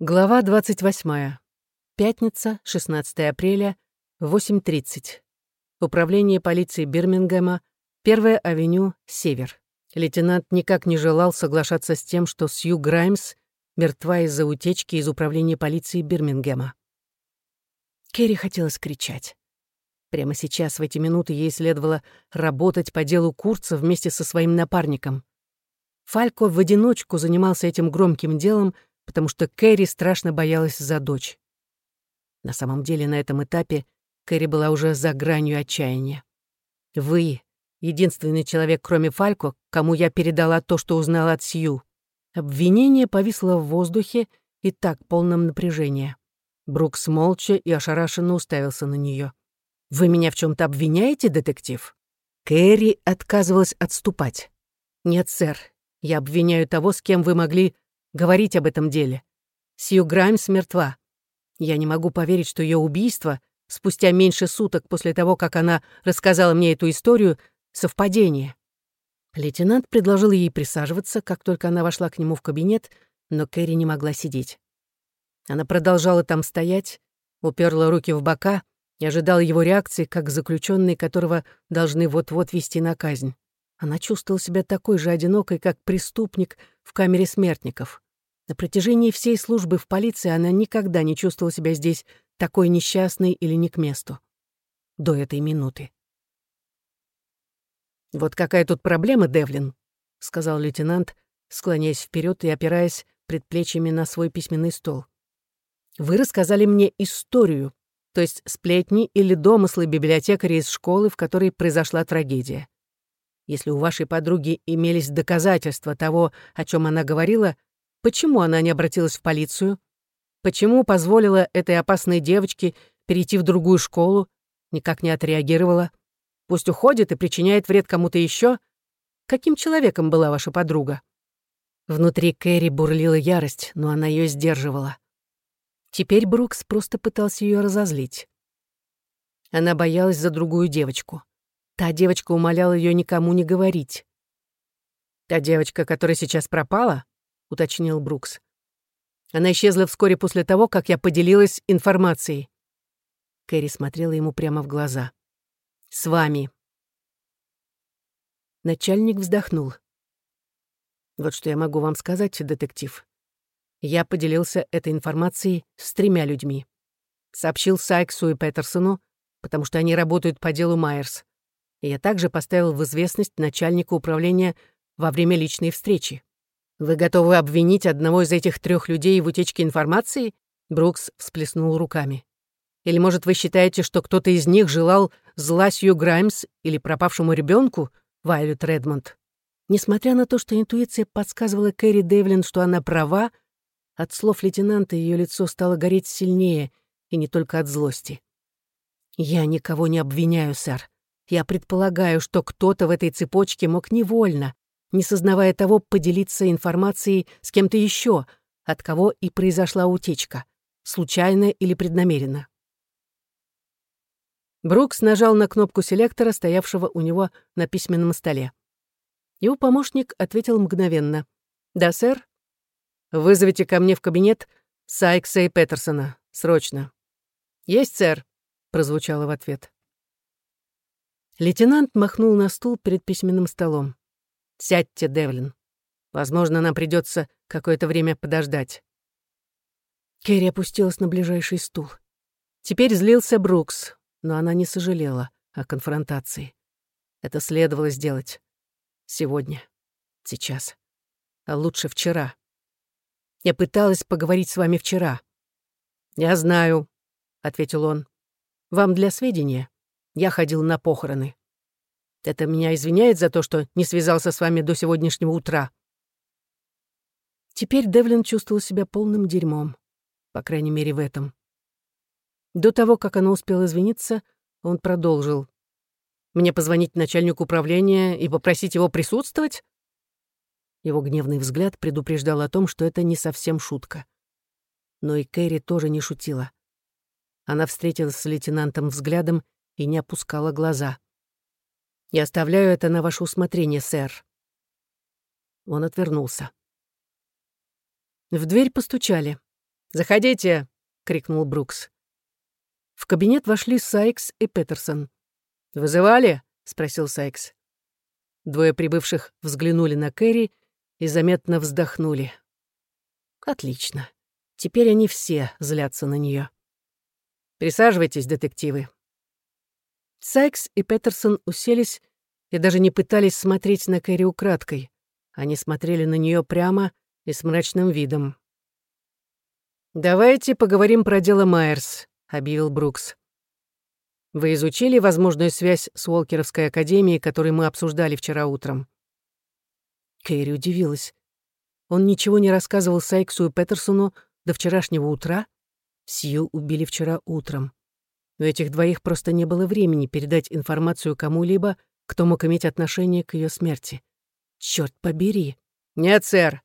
Глава 28. Пятница, 16 апреля, 8.30. Управление полиции Бирмингема, 1 авеню, Север. Лейтенант никак не желал соглашаться с тем, что Сью Граймс мертва из-за утечки из управления полиции Бирмингема. Керри хотелось кричать. Прямо сейчас, в эти минуты, ей следовало работать по делу Курца вместе со своим напарником. Фалько в одиночку занимался этим громким делом — потому что Кэрри страшно боялась за дочь. На самом деле на этом этапе Кэрри была уже за гранью отчаяния. «Вы — единственный человек, кроме Фалько, кому я передала то, что узнала от Сью». Обвинение повисло в воздухе и так полном напряжения. Брукс молча и ошарашенно уставился на нее. «Вы меня в чем то обвиняете, детектив?» Кэрри отказывалась отступать. «Нет, сэр, я обвиняю того, с кем вы могли говорить об этом деле. Сью Граймс мертва. Я не могу поверить, что ее убийство, спустя меньше суток после того, как она рассказала мне эту историю, совпадение. Лейтенант предложил ей присаживаться, как только она вошла к нему в кабинет, но Кэрри не могла сидеть. Она продолжала там стоять, уперла руки в бока и ожидала его реакции, как заключенный, которого должны вот-вот вести на казнь. Она чувствовала себя такой же одинокой, как преступник в камере смертников. На протяжении всей службы в полиции она никогда не чувствовала себя здесь такой несчастной или не к месту. До этой минуты. «Вот какая тут проблема, Девлин», — сказал лейтенант, склоняясь вперед и опираясь предплечьями на свой письменный стол. «Вы рассказали мне историю, то есть сплетни или домыслы библиотекаря из школы, в которой произошла трагедия. Если у вашей подруги имелись доказательства того, о чем она говорила, почему она не обратилась в полицию? Почему позволила этой опасной девочке перейти в другую школу? Никак не отреагировала? Пусть уходит и причиняет вред кому-то еще? Каким человеком была ваша подруга? Внутри Кэрри бурлила ярость, но она ее сдерживала. Теперь Брукс просто пытался ее разозлить. Она боялась за другую девочку. Та девочка умоляла ее никому не говорить. «Та девочка, которая сейчас пропала?» — уточнил Брукс. Она исчезла вскоре после того, как я поделилась информацией. Кэрри смотрела ему прямо в глаза. «С вами». Начальник вздохнул. «Вот что я могу вам сказать, детектив. Я поделился этой информацией с тремя людьми. Сообщил Сайксу и Петерсону, потому что они работают по делу Майерс я также поставил в известность начальника управления во время личной встречи. «Вы готовы обвинить одного из этих трех людей в утечке информации?» Брукс всплеснул руками. «Или, может, вы считаете, что кто-то из них желал зла Сью Граймс или пропавшему ребенку, Вайлет Редмонд?» Несмотря на то, что интуиция подсказывала Кэрри Девлин, что она права, от слов лейтенанта ее лицо стало гореть сильнее, и не только от злости. «Я никого не обвиняю, сэр. Я предполагаю, что кто-то в этой цепочке мог невольно, не сознавая того, поделиться информацией с кем-то еще, от кого и произошла утечка, случайно или преднамеренно. Брукс нажал на кнопку селектора, стоявшего у него на письменном столе. Его помощник ответил мгновенно. «Да, сэр. Вызовите ко мне в кабинет Сайкса и Петерсона. Срочно». «Есть, сэр», — прозвучало в ответ. Лейтенант махнул на стул перед письменным столом. «Сядьте, Девлин. Возможно, нам придется какое-то время подождать». Керри опустилась на ближайший стул. Теперь злился Брукс, но она не сожалела о конфронтации. Это следовало сделать. Сегодня. Сейчас. А лучше вчера. Я пыталась поговорить с вами вчера. «Я знаю», — ответил он. «Вам для сведения. Я ходил на похороны. Это меня извиняет за то, что не связался с вами до сегодняшнего утра. Теперь Девлин чувствовал себя полным дерьмом, по крайней мере, в этом. До того, как она успела извиниться, он продолжил. «Мне позвонить начальнику управления и попросить его присутствовать?» Его гневный взгляд предупреждал о том, что это не совсем шутка. Но и Кэрри тоже не шутила. Она встретилась с лейтенантом взглядом и не опускала глаза. «Я оставляю это на ваше усмотрение, сэр». Он отвернулся. В дверь постучали. «Заходите!» — крикнул Брукс. В кабинет вошли Сайкс и Петерсон. «Вызывали?» — спросил Сайкс. Двое прибывших взглянули на Кэрри и заметно вздохнули. «Отлично. Теперь они все злятся на нее. Присаживайтесь, детективы». Сайкс и Петерсон уселись и даже не пытались смотреть на Кэрри украдкой. Они смотрели на нее прямо и с мрачным видом. «Давайте поговорим про дело Майерс», — объявил Брукс. «Вы изучили возможную связь с Уолкеровской академией, которую мы обсуждали вчера утром?» Кэрри удивилась. Он ничего не рассказывал Сайксу и Петерсону до вчерашнего утра. Сью убили вчера утром. У этих двоих просто не было времени передать информацию кому-либо, кто мог иметь отношение к ее смерти. Черт побери. Нет, сэр.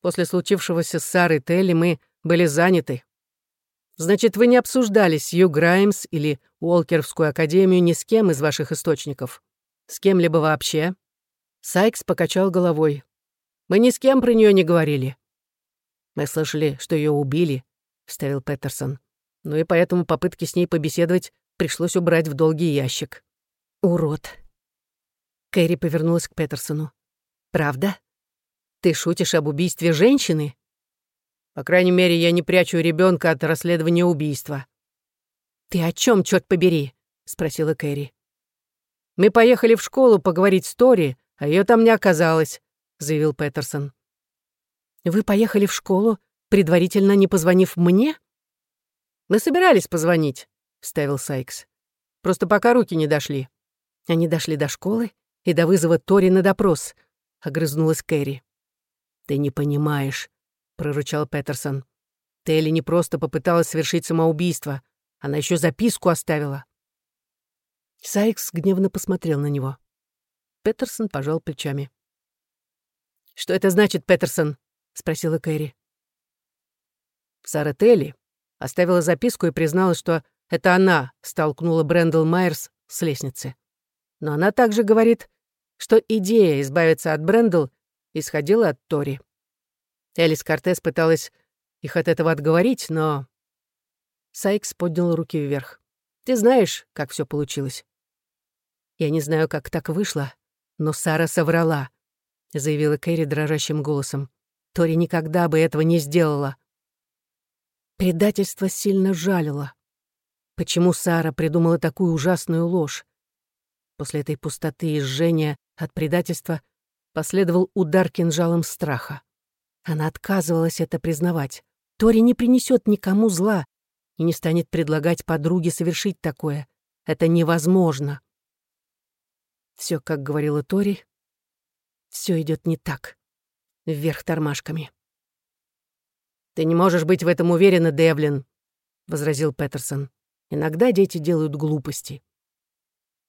После случившегося с Сарой Телли мы были заняты. Значит, вы не обсуждали Сью Граймс или Уолкеровскую академию ни с кем из ваших источников? С кем-либо вообще? Сайкс покачал головой. Мы ни с кем про нее не говорили. Мы слышали, что ее убили, вставил Петерсон. Ну и поэтому попытки с ней побеседовать пришлось убрать в долгий ящик. Урод. Кэрри повернулась к Петерсону. Правда? Ты шутишь об убийстве женщины? По крайней мере, я не прячу ребенка от расследования убийства. Ты о чем, черт побери? спросила Кэрри. Мы поехали в школу поговорить с Тори, а ее там не оказалось, заявил Петерсон. Вы поехали в школу, предварительно не позвонив мне? Мы собирались позвонить, вставил Сайкс. Просто пока руки не дошли. Они дошли до школы и до вызова Тори на допрос, огрызнулась Кэрри. Ты не понимаешь, прорычал Петерсон. Телли не просто попыталась совершить самоубийство, она еще записку оставила. Сайкс гневно посмотрел на него. Петерсон пожал плечами. «Что это значит, Петерсон?» — спросила Кэрри. Сара Телли оставила записку и призналась, что это она столкнула Брэндл Майерс с лестницы. Но она также говорит, что идея избавиться от Брэндл исходила от Тори. Элис Кортес пыталась их от этого отговорить, но... Сайкс поднял руки вверх. «Ты знаешь, как все получилось?» «Я не знаю, как так вышло, но Сара соврала», — заявила Кэрри дрожащим голосом. «Тори никогда бы этого не сделала». Предательство сильно жалило. Почему Сара придумала такую ужасную ложь? После этой пустоты и жжения от предательства последовал удар кинжалом страха. Она отказывалась это признавать. Тори не принесет никому зла и не станет предлагать подруге совершить такое. Это невозможно. Все, как говорила Тори, все идет не так. Вверх тормашками. «Ты не можешь быть в этом уверена, Девлин», — возразил Петерсон. «Иногда дети делают глупости».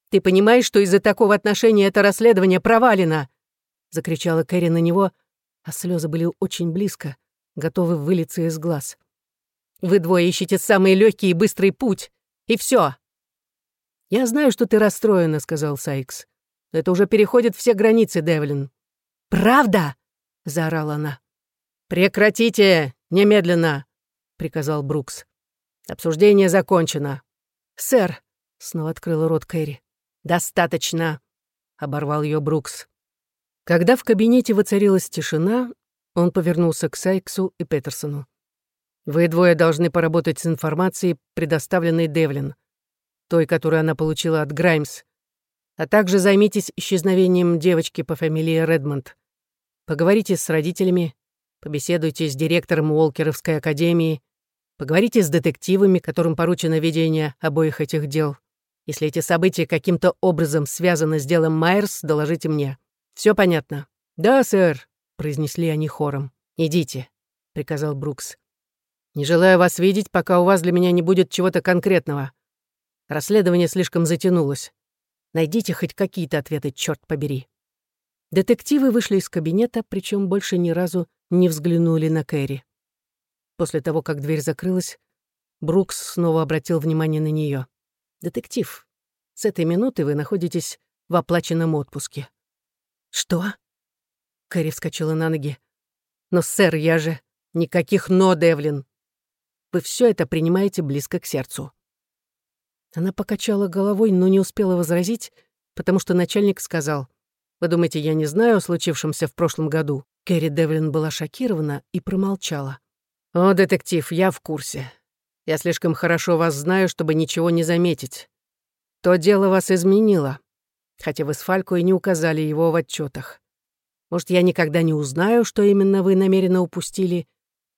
«Ты понимаешь, что из-за такого отношения это расследование провалено?» — закричала Кэрри на него, а слезы были очень близко, готовы вылиться из глаз. «Вы двое ищете самый легкий и быстрый путь, и все. «Я знаю, что ты расстроена», — сказал Сайкс. «Это уже переходит все границы, Девлин». «Правда?» — заорала она. «Прекратите! Немедленно!» — приказал Брукс. «Обсуждение закончено». «Сэр!» — снова открыла рот Кэрри. «Достаточно!» — оборвал ее Брукс. Когда в кабинете воцарилась тишина, он повернулся к Сайксу и Петерсону. «Вы двое должны поработать с информацией, предоставленной Девлин, той, которую она получила от Граймс, а также займитесь исчезновением девочки по фамилии Редмонд. Поговорите с родителями, побеседуйте с директором Уолкеровской академии, поговорите с детективами, которым поручено ведение обоих этих дел. Если эти события каким-то образом связаны с делом Майерс, доложите мне. Все понятно?» «Да, сэр», — произнесли они хором. «Идите», — приказал Брукс. «Не желаю вас видеть, пока у вас для меня не будет чего-то конкретного. Расследование слишком затянулось. Найдите хоть какие-то ответы, черт побери». Детективы вышли из кабинета, причем больше ни разу не взглянули на Кэрри. После того, как дверь закрылась, Брукс снова обратил внимание на нее. «Детектив, с этой минуты вы находитесь в оплаченном отпуске. «Что?» Кэрри вскочила на ноги. «Но, сэр, я же... Никаких «но», Девлин. вы все это принимаете близко к сердцу». Она покачала головой, но не успела возразить, потому что начальник сказал, «Вы думаете, я не знаю о случившемся в прошлом году?» Кэрри Девлин была шокирована и промолчала. «О, детектив, я в курсе. Я слишком хорошо вас знаю, чтобы ничего не заметить. То дело вас изменило, хотя вы с Фалько и не указали его в отчетах. Может, я никогда не узнаю, что именно вы намеренно упустили,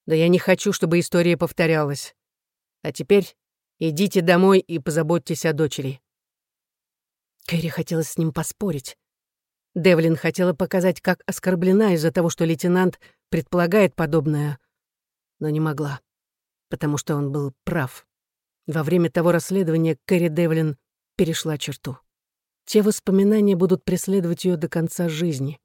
да я не хочу, чтобы история повторялась. А теперь идите домой и позаботьтесь о дочери». Кэрри хотела с ним поспорить. Девлин хотела показать, как оскорблена из-за того, что лейтенант предполагает подобное, но не могла, потому что он был прав. Во время того расследования Кэрри Девлин перешла черту. Те воспоминания будут преследовать ее до конца жизни.